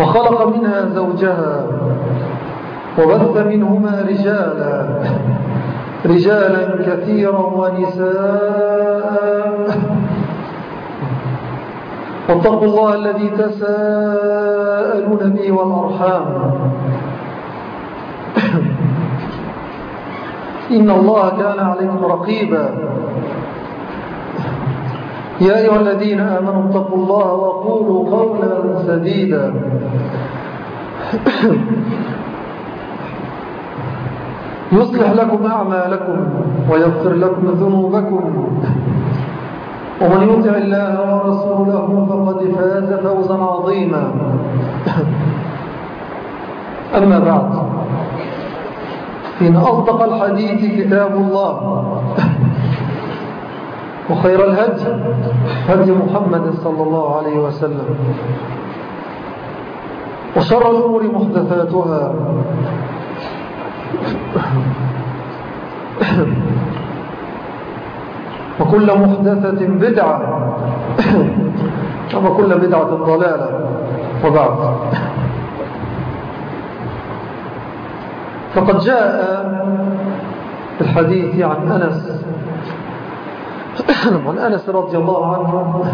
وخلق منها زوجها وبث منهما رجالا. رجالا كثيرا ونساء. واتقوا الله الذي تساءلون به والأرحام. إن الله كان عليكم رقيبا. يا أيها الذين آمنوا اتقوا الله وقولوا قولا سديدا. يصلح لكم أعمالكم ويغفر لكم ذنوبكم. ومن يطع الله ورسوله فقد فاز فوزا عظيما. أما بعد فإن أصدق الحديث كتاب الله. وخير الهدي. هدي محمد صلى الله عليه وسلم. وشر الأمور محدثاتها. وكل محدثة بدعة. وكل بدعة ضلالة. وبعد. فقد جاء الحديث عن أنس عن أنس رضي الله عنه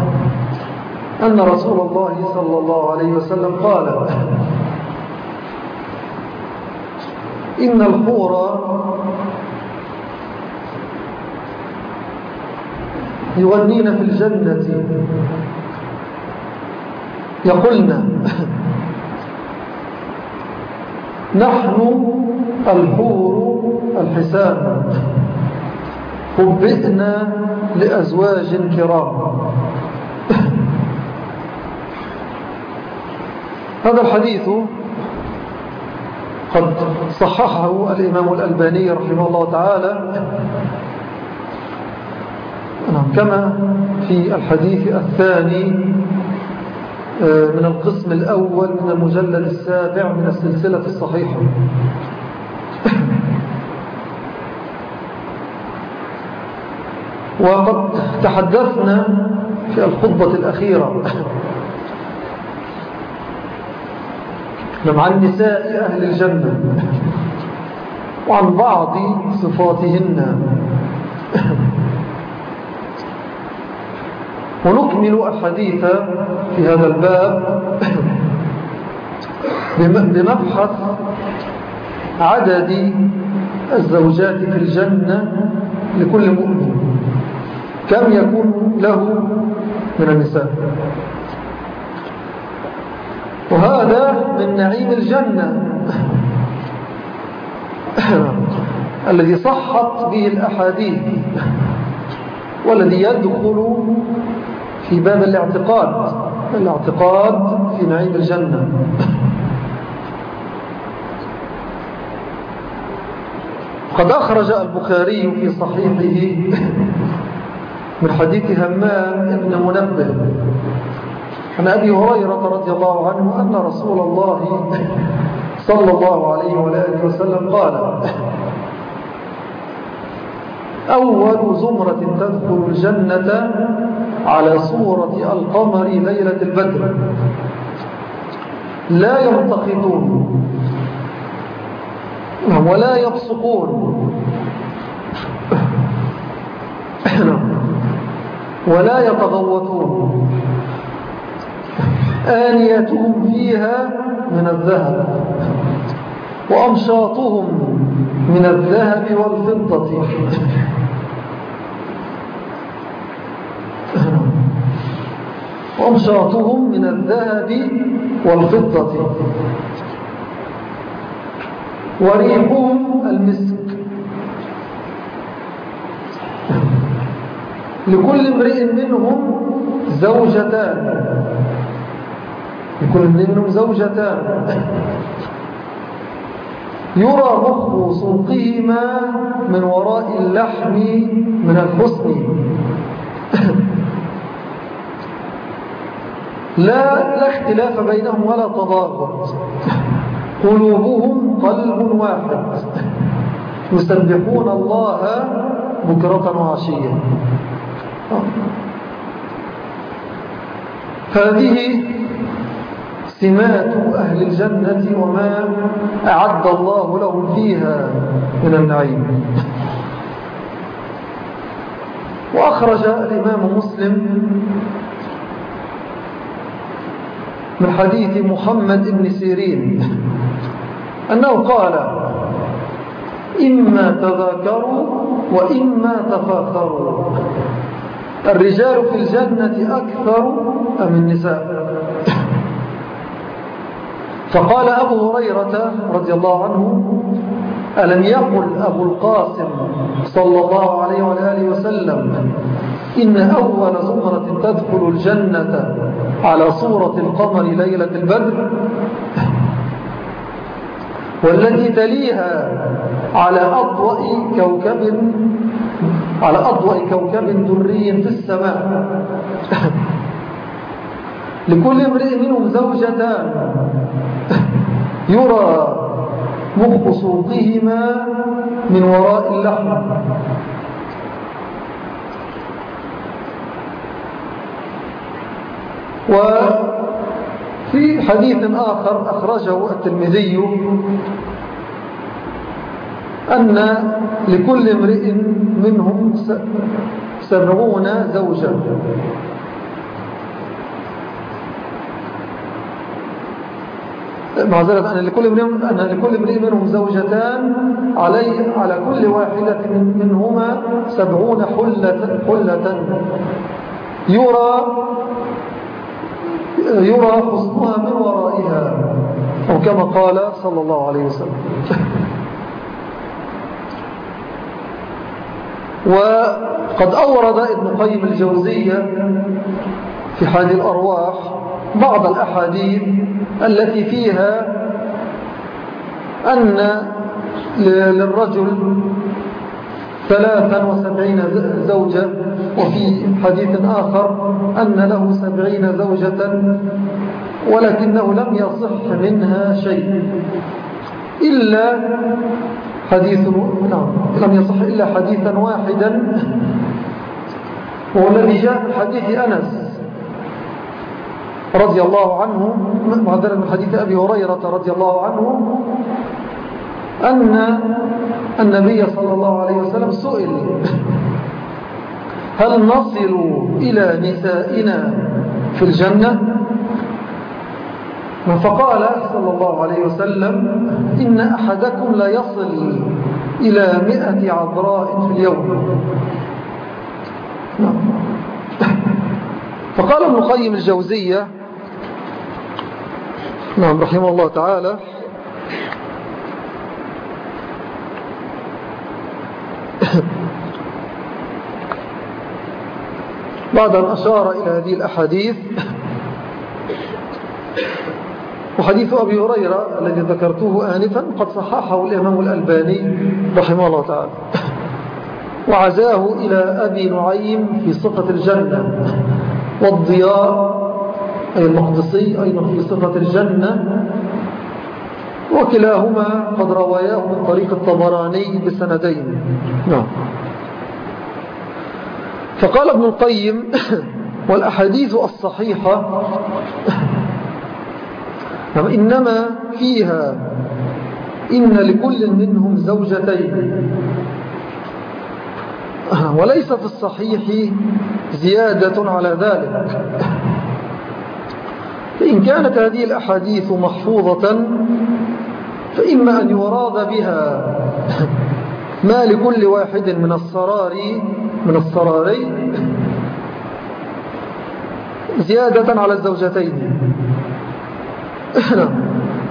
أن رسول الله صلى الله عليه وسلم قال إن الحور يغنين في الجنة. يقولنا نحن الحور الحسان خبئنا لأزواج كرام. هذا الحديث قد صححه الإمام الألباني رحمه الله تعالى. كما في الحديث الثاني من القسم الأول من المجلد السابع من السلسلة الصحيحة. وقد تحدثنا في الخطبة الأخيرة. عن نساء أهل الجنة وعن بعض صفاتهن. ونكمل الحديث في هذا الباب بمبحث عدد الزوجات في الجنة لكل مؤمن. كم يكون له من النساء؟ وهذا من نعيم الجنة. الذي صحت به الأحاديث والذي يدخل في باب الاعتقاد الاعتقاد في نعيم الجنة. قد أخرج البخاري في صحيحه من حديث همام بن منبه عن أبي هريرة رضي الله عنه أن رسول الله صلى الله عليه وآله وسلم قال أول زمرة تدخل الجنة على صورة القمر ليلة البدر. لا يمتخطون ولا يبصقون. ولا يتغوطون. آنيتهم فيها من الذهب وأمشاطهم من الذهب والفضة. وأمشاطهم من الذهب والفضة. وريحهم المسك. لكل امرئ منهم زوجتان. لكل منهم زوجتان. يرى مخ سوقهما من وراء اللحم من الحسن. لا, لا اختلاف بينهم ولا تضاغط قلوبهم قلب واحد. يسبحون الله بكرة وعشية. هذه سمات أهل الجنة وما أعد الله لهم فيها من النعيم. وأخرج الإمام مسلم من حديث محمد بن سيرين أنه قال إما تذاكروا وإما تفاخروا. الرجال في الجنة أكثر أم النساء؟ فقال أبو هريرة رضي الله عنه ألم يقل أبو القاسم صلى الله عليه وآله وسلم إن أول زمرة تدخل الجنة على صورة القمر ليلة البدر؟ والتي تليها على أضوء كوكب على أضوء كوكب دري في السماء. لكل امرئ منهم زوجتان. يرى مخ صوتهما من وراء اللحم. وفي حديث آخر أخرجه الترمذي أن لكل امرئ منهم سبعون زوجا. معذرة أن لكل امرئ أن لكل امرئ منهم زوجتان علي على كل واحدة منهما سبعون حلة, حلة. يرى يرى حسنها من ورائها أو كما قال صلى الله عليه وسلم. وقد أورد ابن قيم الجوزية في حال الأرواح بعض الأحاديث التي فيها أن للرجل ثلاثا وسبعين زوجة وفي حديث آخر أن له سبعين زوجة ولكنه لم يصح منها شيء إلا حديث نعم. لم يصح إلا حديثا واحدا وهو الذي جاء من حديث أنس رضي الله عنه معذرا من حديث أبي هريرة رضي الله عنه أن النبي صلى الله عليه وسلم سئل هل نصل إلى نسائنا في الجنة؟ فقال صلى الله عليه وسلم إن أحدكم لا يصل إلى مئة عذراء في اليوم نعم. فقال ابن القيم الجوزية نعم رحمه الله تعالى بعد أن أشار إلى هذه الأحاديث وحديث أبي هريرة الذي ذكرته آنفا قد صححه الإمام الألباني رحمه الله تعالى. وعزاه إلى أبي نعيم في صفة الجنة. والضياء أي المقدسي أيضا في صفة الجنة. وكلاهما قد رواياه من طريق الطبراني بسندين. نعم. فقال ابن القيم والأحاديث الصحيحة إنما فيها إن لكل منهم زوجتين. وليس في الصحيح زيادة على ذلك. فإن كانت هذه الأحاديث محفوظة فإما أن يراد بها ما لكل واحد من الصرار من الصرارين زيادة على الزوجتين.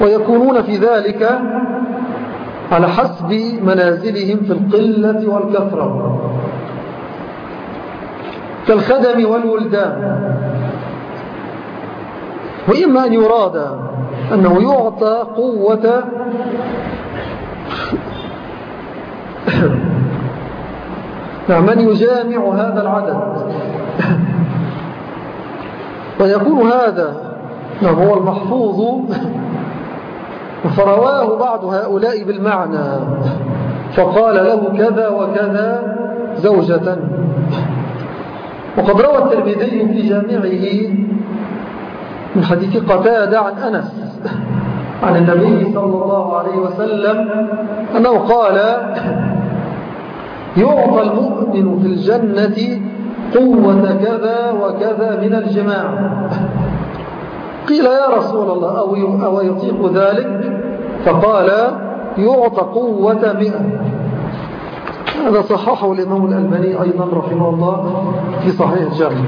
ويكونون في ذلك على حسب منازلهم في القلة والكثرة كالخدم والولدان. وإما أن يراد أنه يعطى قوة نعم من يجامع هذا العدد. ويكون هذا نعم. هو المحفوظ فرواه بعض هؤلاء بالمعنى. فقال له كذا وكذا زوجة. وقد روى الترمذي في جامعه من حديث قتادة عن أنس عن النبي صلى الله عليه وسلم أنه قال يعطى المؤمن في الجنة قوة كذا وكذا من الجماع. قيل يا رسول الله أو, يطيق ذلك؟ فقال يعطى قوة مئة. هذا صححه الإمام الألباني أيضا رحمه الله في صحيح الجامع.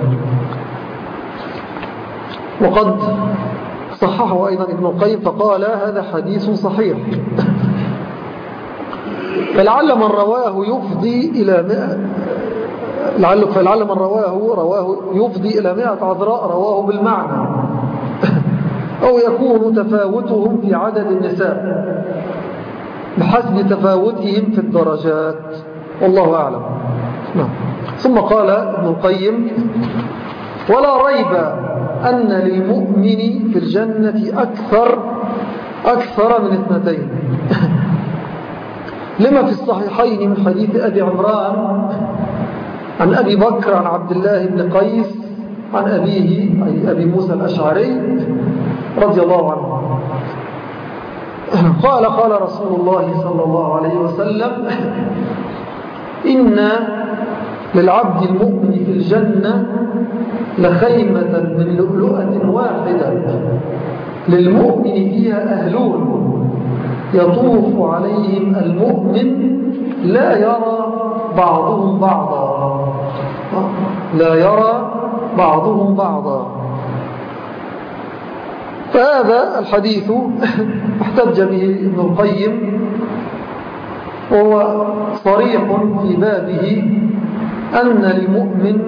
وقد صححه أيضا ابن القيم فقال هذا حديث صحيح. فلعل من رواه يفضي إلى مئة. لعل فلعل من رواه رواه يفضي إلى مئة عذراء رواه بالمعنى. أو يكون تفاوتهم في عدد النساء بحسب تفاوتهم في الدرجات. والله أعلم. نعم. ثم قال ابن القيم ولا ريب أن للمؤمن في الجنة أكثر أكثر من اثنتين. لما في الصحيحين من حديث أبي عمران عن أبي بكر عن عبد الله بن قيس عن أبيه أي أبي موسى الأشعري رضي الله عنه. قال قال رسول الله صلى الله عليه وسلم إن للعبد المؤمن في الجنة لخيمة من لؤلؤة واحدة. للمؤمن فيها أهلون يطوف عليهم المؤمن لا يرى بعضهم بعضا. لا يرى بعضهم بعضا. فهذا الحديث احتج به ابن القيم وهو صريح في بابه أن للمؤمن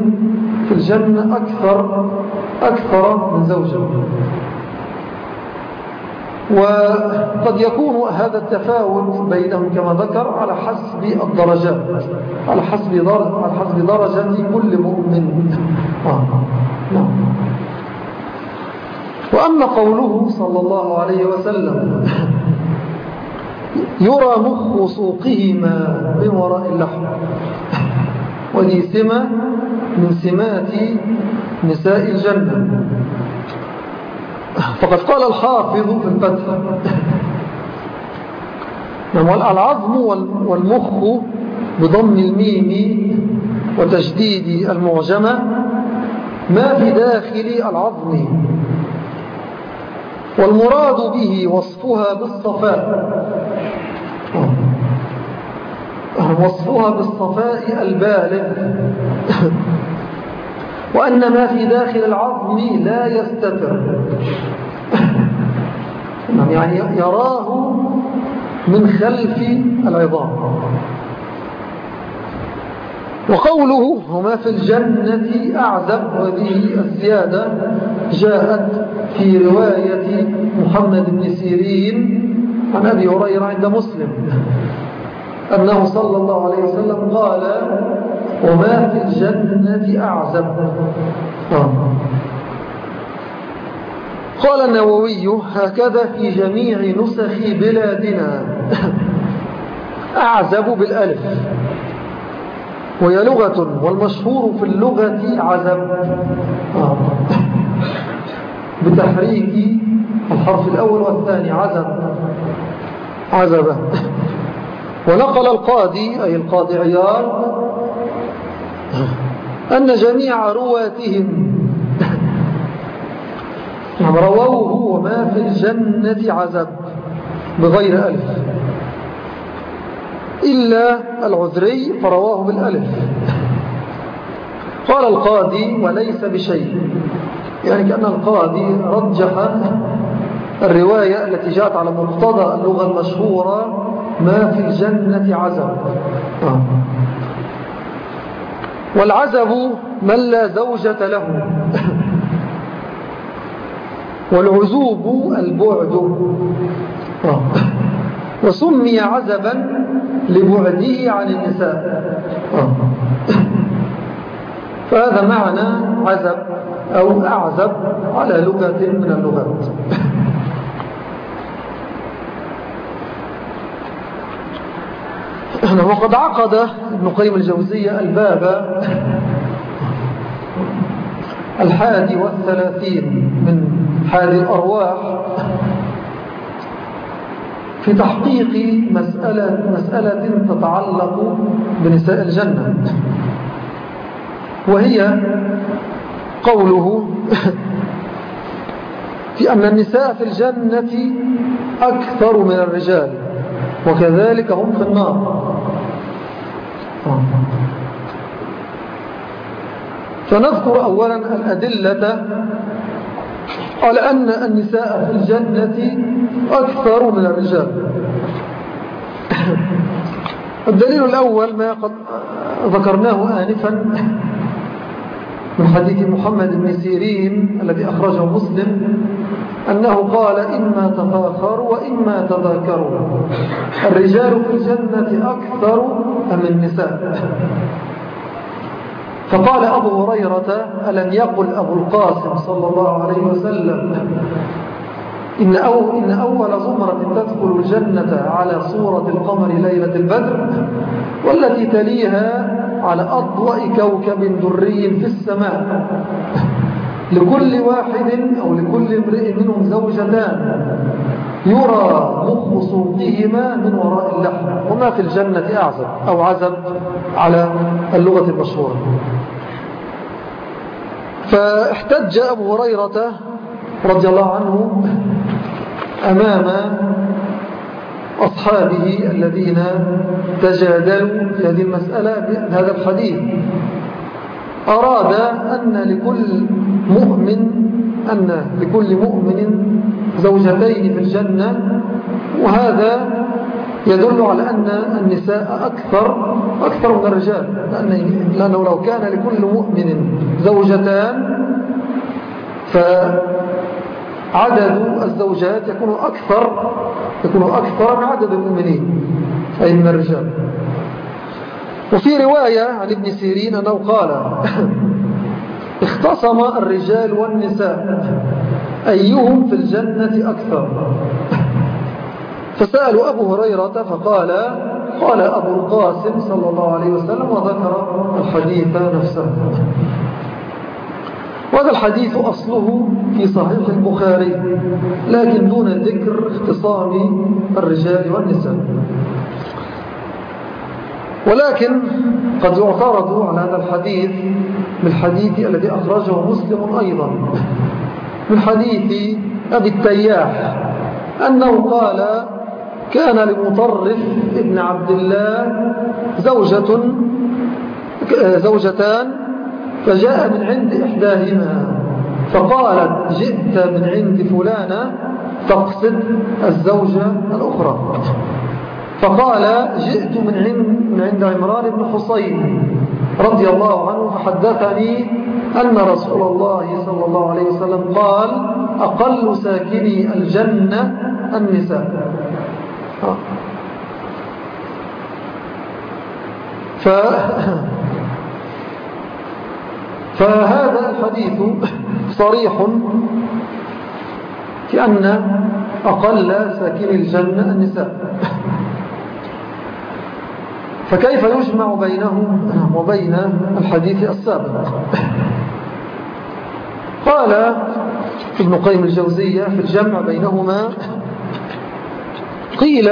في الجنة أكثر, أكثر من زوجة. وقد يكون هذا التفاوت بينهم كما ذكر على حسب الدرجات على حسب على حسب درجة كل مؤمن. آه. نعم. وأما قوله صلى الله عليه وسلم يرى مخ سوقهما من وراء اللحم. ودي سمة من سمات نساء الجنة. فقد قال الحافظ في الفتح نعم العظم والمخ بضم الميم وتجديد المعجمة ما في داخل العظم. والمراد به وصفها بالصفاء. وصفها بالصفاء البالغ. وأن ما في داخل العظم لا يستتر. يعني يراه من خلف العظام. وقوله هما في الجنة أعزب وهذه الزيادة جاءت في رواية محمد بن سيرين عن أبي هريرة عند مسلم أنه صلى الله عليه وسلم قال وما في الجنة أعزب. قال النووي هكذا في جميع نسخ بلادنا. أعزب بالألف. وهي لغة والمشهور في اللغة عزب بتحريك الحرف الأول والثاني عزب عزبة ونقل القاضي أي القاضي عيار أن جميع رواتهم نعم رووه وما في الجنة عذب بغير ألف. إلا العذري فرواه بالألف قال القاضي وليس بشيء. يعني كأن القاضي رجح الرواية التي جاءت على مقتضى اللغة المشهورة ما في الجنة عزب. آه. والعزب من لا زوجة له. والعزوب البعد. آه. وسمي عزبا لبعده عن النساء. فهذا معنى عزب أو أعزب على لغة من اللغات وقد عقد ابن قيم الجوزية الباب الحادي والثلاثين من حادي الأرواح في تحقيق مسألة, مسألة تتعلق بنساء الجنة. وهي قوله في أن النساء في الجنة أكثر من الرجال وكذلك هم في النار. فنذكر أولا الأدلة على أن النساء في الجنة أكثر من الرجال. الدليل الأول ما قد ذكرناه آنفا من حديث محمد بن سيرين الذي أخرجه مسلم أنه قال إما تفاخروا وإما تذاكروا الرجال في الجنة أكثر أم النساء؟ فقال أبو هريرة ألم يقل أبو القاسم صلى الله عليه وسلم إن, أو إن أول زمرة تدخل الجنة على صورة القمر ليلة البدر والتي تليها على أضوأ كوكب دري في السماء. لكل واحد أو لكل امرئ منهم زوجتان يرى مخ صوتهما من وراء اللحم. وما في الجنة أعزب أو عزب على اللغة المشهورة. فاحتج أبو هريرة رضي الله عنه أمام أصحابه الذين تجادلوا في هذه المسألة بهذا الحديث. أراد أن لكل مؤمن أن لكل مؤمن زوجتين في الجنة وهذا يدل على أن النساء أكثر أكثر من الرجال لأنه لو كان لكل مؤمن زوجتان فعدد الزوجات يكون أكثر يكون أكثر من عدد المؤمنين أي من الرجال. وفي رواية عن ابن سيرين أنه قال اختصم الرجال والنساء أيهم في الجنة أكثر. فسألوا أبو هريرة فقال قال أبو القاسم صلى الله عليه وسلم وذكر الحديث نفسه. وهذا الحديث أصله في صحيح البخاري لكن دون ذكر اختصام الرجال والنساء. ولكن قد يعترض على هذا الحديث بالحديث الذي أخرجه مسلم أيضا من حديث أبي التياح أنه قال كان لمطرف ابن عبد الله زوجة زوجتان فجاء من عند إحداهما فقالت جئت من عند فلانة تقصد الزوجة الأخرى. فقال جئت من عند, من عند عمران بن حصين رضي الله عنه فحدثني أن رسول الله صلى الله عليه وسلم قال أقل ساكني الجنة النساء. ف فهذا الحديث صريح في أن أقل ساكن الجنة النساء. فكيف يجمع بينه وبين الحديث السابق؟ قال ابن قيم الجوزية في الجمع بينهما قيل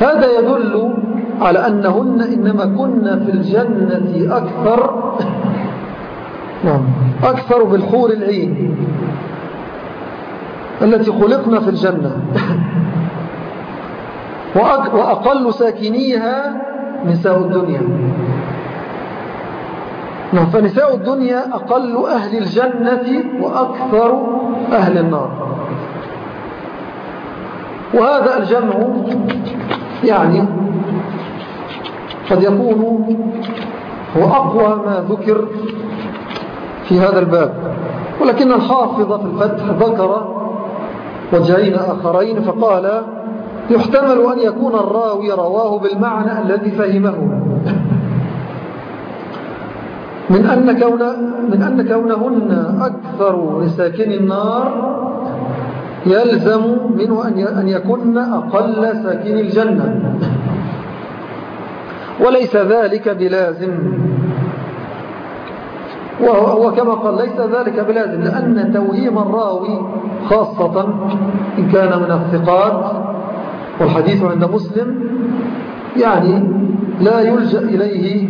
هذا يدل على أنهن إنما كن في الجنة أكثر نعم. أكثر بالحور العين التي خلقنا في الجنة. وأقل ساكنيها نساء الدنيا. نعم فنساء الدنيا أقل أهل الجنة وأكثر أهل النار. وهذا الجمع يعني قد يكون هو أقوى ما ذكر في هذا الباب. ولكن الحافظ في الفتح ذكر وجهين آخرين فقال يحتمل أن يكون الراوي رواه بالمعنى الذي فهمه. من أن, كون من أن كونهن أكثر لساكن النار يلزم منه أن يكون أقل ساكن الجنة. وليس ذلك بلازم. وهو كما قال ليس ذلك بلازم لأن توهيم الراوي خاصة إن كان من الثقات والحديث عند مسلم يعني لا يلجأ إليه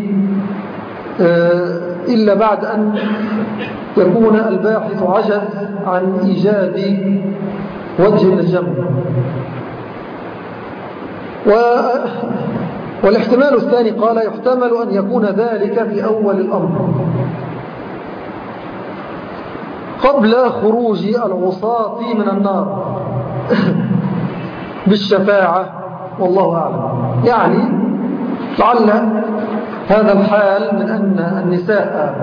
آه، إلا بعد أن يكون الباحث عجز عن إيجاد وجه للجمع. والإحتمال الثاني قال يحتمل أن يكون ذلك في أول الأمر. قبل خروج العصاة من النار. بالشفاعة والله أعلم. يعني لعل هذا الحال من أن النساء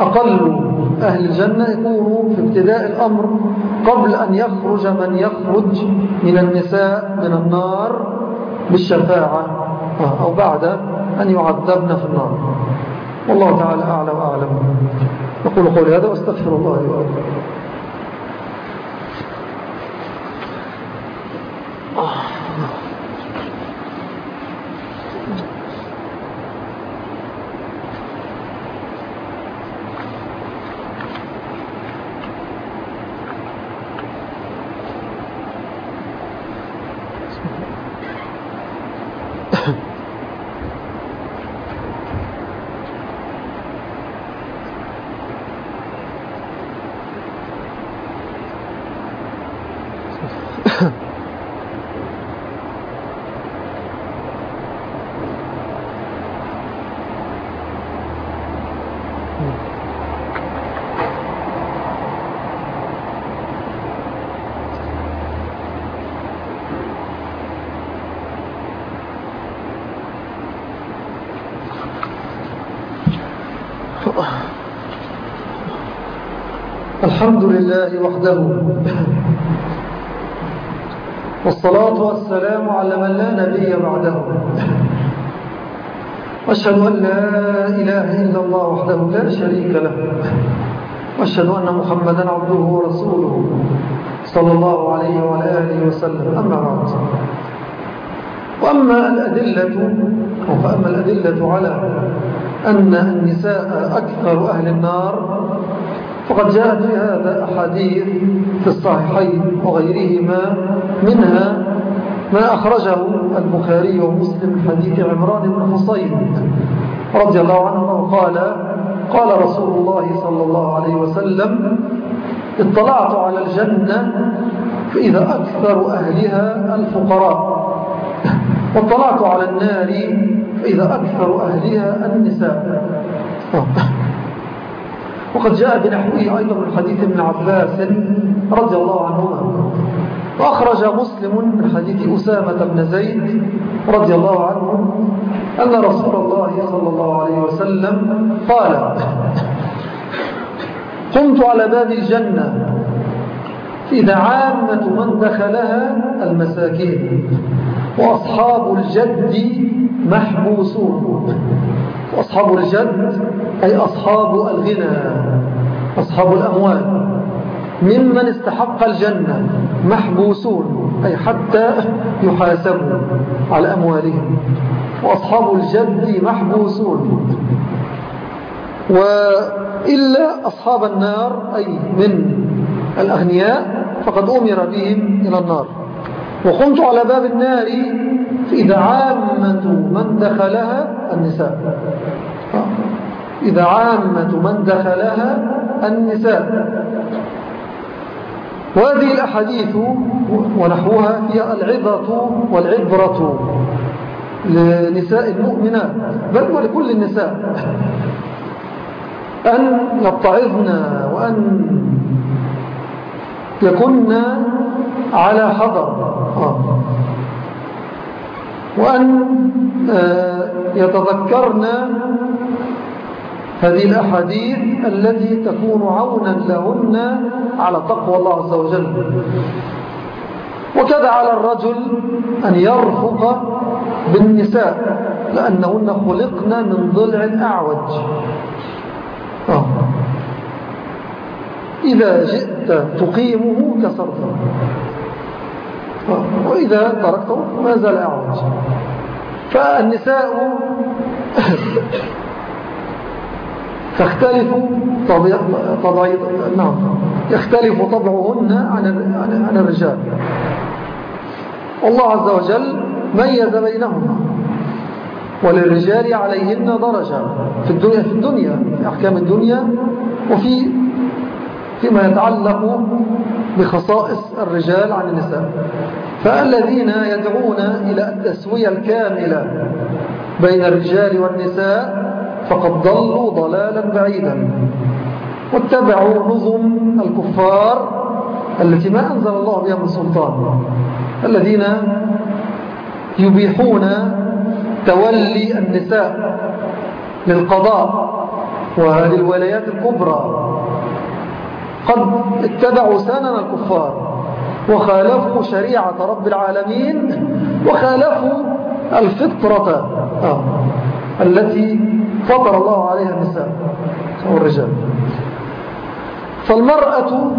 أقل أهل الجنة يكونوا في ابتداء الأمر قبل أن يخرج من يخرج من النساء من النار بالشفاعة أو بعد أن يعذبن في النار. والله تعالى أعلى وأعلم. أقول قولي هذا وأستغفر الله لي ولكم. الحمد لله وحده. والصلاة والسلام على من لا نبي بعده. واشهد أن لا إله إلا الله وحده لا شريك له. وأشهد أن محمدا عبده ورسوله صلى الله عليه وعلى آله وسلم. أما بعد. وأما الأدلة فأما الأدلة على أن النساء أكثر أهل النار فقد جاءت في هذا أحاديث في الصحيحين وغيرهما منها ما أخرجه البخاري ومسلم من حديث عمران بن حصين رضي الله عنه قال قال رسول الله صلى الله عليه وسلم اطلعت على الجنة فإذا أكثر أهلها الفقراء واطلعت على النار فإذا أكثر أهلها النساء. وقد جاء بنحوه أيضا من حديث ابن عباس رضي الله عنهما. وأخرج مسلم من حديث أسامة بن زيد رضي الله عنه أن رسول الله صلى الله عليه وسلم قال قمت على باب الجنة إذا عامة من دخلها المساكين وأصحاب الجد محبوسون. وأصحاب الجد أي أصحاب الغنى أصحاب الأموال ممن استحق الجنة محبوسون أي حتى يحاسبوا على أموالهم. وأصحاب الجد محبوسون. وإلا أصحاب النار أي من الأغنياء فقد أمر بهم إلى النار. وقمت على باب النار إذا عامة من دخلها النساء. إذا عامة من دخلها النساء. وهذه الأحاديث ونحوها هي العظة والعبرة لنساء المؤمنات بل ولكل النساء. أن يتعظن وأن يكن على حذر. آه. وأن آه، يتذكرن هذه الأحاديث التي تكون عونا لهن على تقوى الله عز وجل وكذا على الرجل أن يرفق بالنساء لأنهن خلقن من ضلع أعوج آه. إذا جئت تقيمه كسرته. وإذا تركته ما زال أعوج. فالنساء تختلف طبيعة نعم يختلف طبعهن عن عن الرجال. الله عز وجل ميز بينهما. وللرجال عليهن درجة في الدنيا في الدنيا في أحكام الدنيا وفي فيما يتعلق بخصائص الرجال عن النساء. فالذين يدعون إلى التسوية الكاملة بين الرجال والنساء فقد ضلوا ضلالا بعيدا واتبعوا نظم الكفار التي ما أنزل الله بها من سلطان. الذين يبيحون تولي النساء للقضاء وهذه الولايات الكبرى قد اتبعوا سنن الكفار وخالفوا شريعة رب العالمين وخالفوا الفطرة آه. التي فطر الله عليها النساء والرجال فالمرأة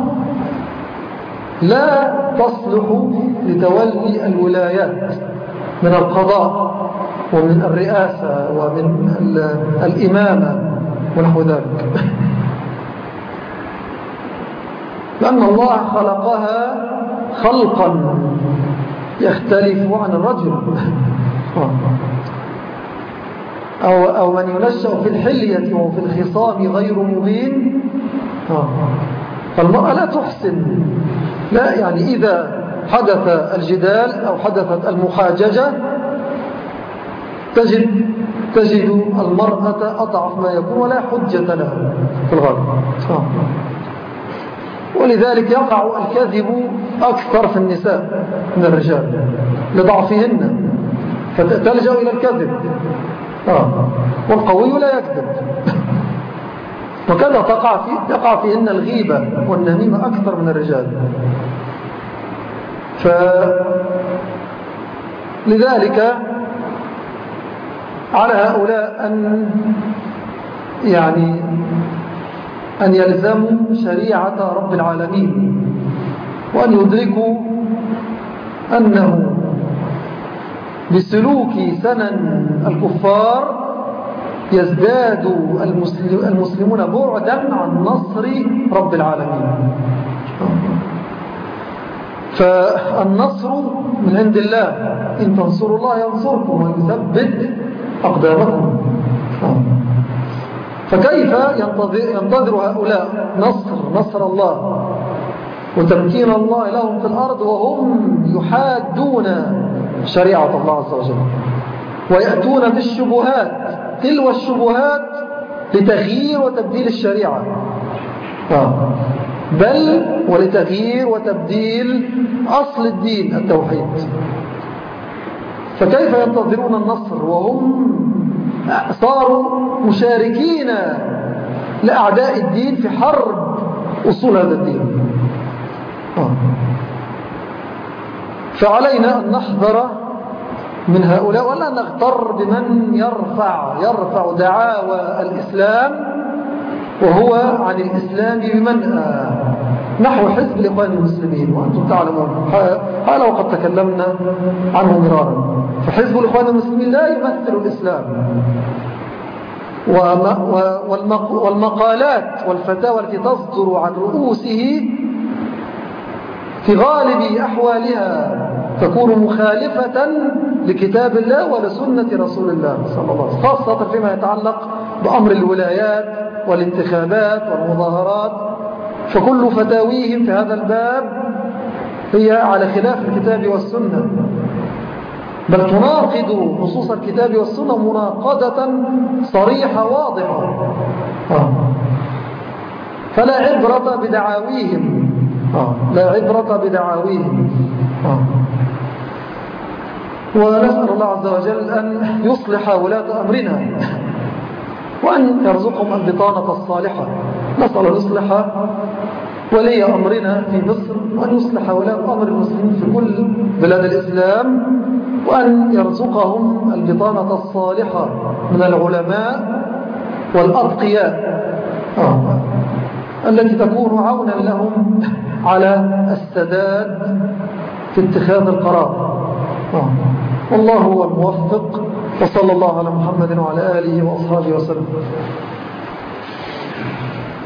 لا تصلح لتولي الولايات من القضاء ومن الرئاسة ومن الإمامة ونحو ذلك لأن الله خلقها خلقا يختلف عن الرجل. أو, أو من ينشأ في الحلية وفي الخصام غير مبين. فالمرأة لا تحسن. لا يعني إذا حدث الجدال أو حدثت المحاججة تجد تجد المرأة أضعف ما يكون ولا حجة لها في الغالب. ولذلك يقع الكذب أكثر في النساء من الرجال لضعفهن فتلجأ إلى الكذب. آه. والقوي لا يكذب. وكذا تقع, في تقع فيهن الغيبة والنميمة أكثر من الرجال. فلذلك على هؤلاء أن يعني أن يلزموا شريعة رب العالمين وأن يدركوا أنه بسلوك سنن الكفار يزداد المسلمون بعدا عن نصر رب العالمين. فالنصر من عند الله إن تنصروا الله ينصركم ويثبت أقدامكم. فكيف ينتظر هؤلاء؟ نصر نصر الله. وتمكين الله لهم في الأرض وهم يحادون شريعة الله عز وجل. ويأتون بالشبهات تلو الشبهات لتغيير وتبديل الشريعة. آه. بل ولتغيير وتبديل أصل الدين التوحيد. فكيف ينتظرون النصر وهم صاروا مشاركين لأعداء الدين في حرب أصول هذا الدين. فعلينا أن نحذر من هؤلاء ولا نغتر بمن يرفع يرفع دعاوى الإسلام وهو عن الإسلام بمنأى نحو حزب الإخوان المسلمين وأنتم تعلمون. هذا وقد تكلمنا عنه مرارا. فحزب الإخوان المسلمين لا يمثل الإسلام. والمقالات والفتاوى التي تصدر عن رؤوسه في غالب أحوالها تكون مخالفة لكتاب الله ولسنة رسول الله صلى الله عليه وسلم خاصة فيما يتعلق بأمر الولايات والانتخابات والمظاهرات. فكل فتاويهم في هذا الباب هي على خلاف الكتاب والسنة بل تناقض نصوص الكتاب والسنة مناقضة صريحة واضحة. فلا عبرة بدعاويهم. لا عبرة بدعاويهم. ونسأل الله عز وجل أن يصلح ولاة أمرنا وأن يرزقهم البطانة الصالحة نسأل يصلح ولي أمرنا في مصر وأن يصلح ولاة أمر المسلمين في كل بلاد الإسلام وأن يرزقهم البطانة الصالحة من العلماء والأرقياء آه. التي تكون عونا لهم على السداد في اتخاذ القرار آه. والله هو الموفق وصلى الله على محمد وعلى آله وأصحابه وسلم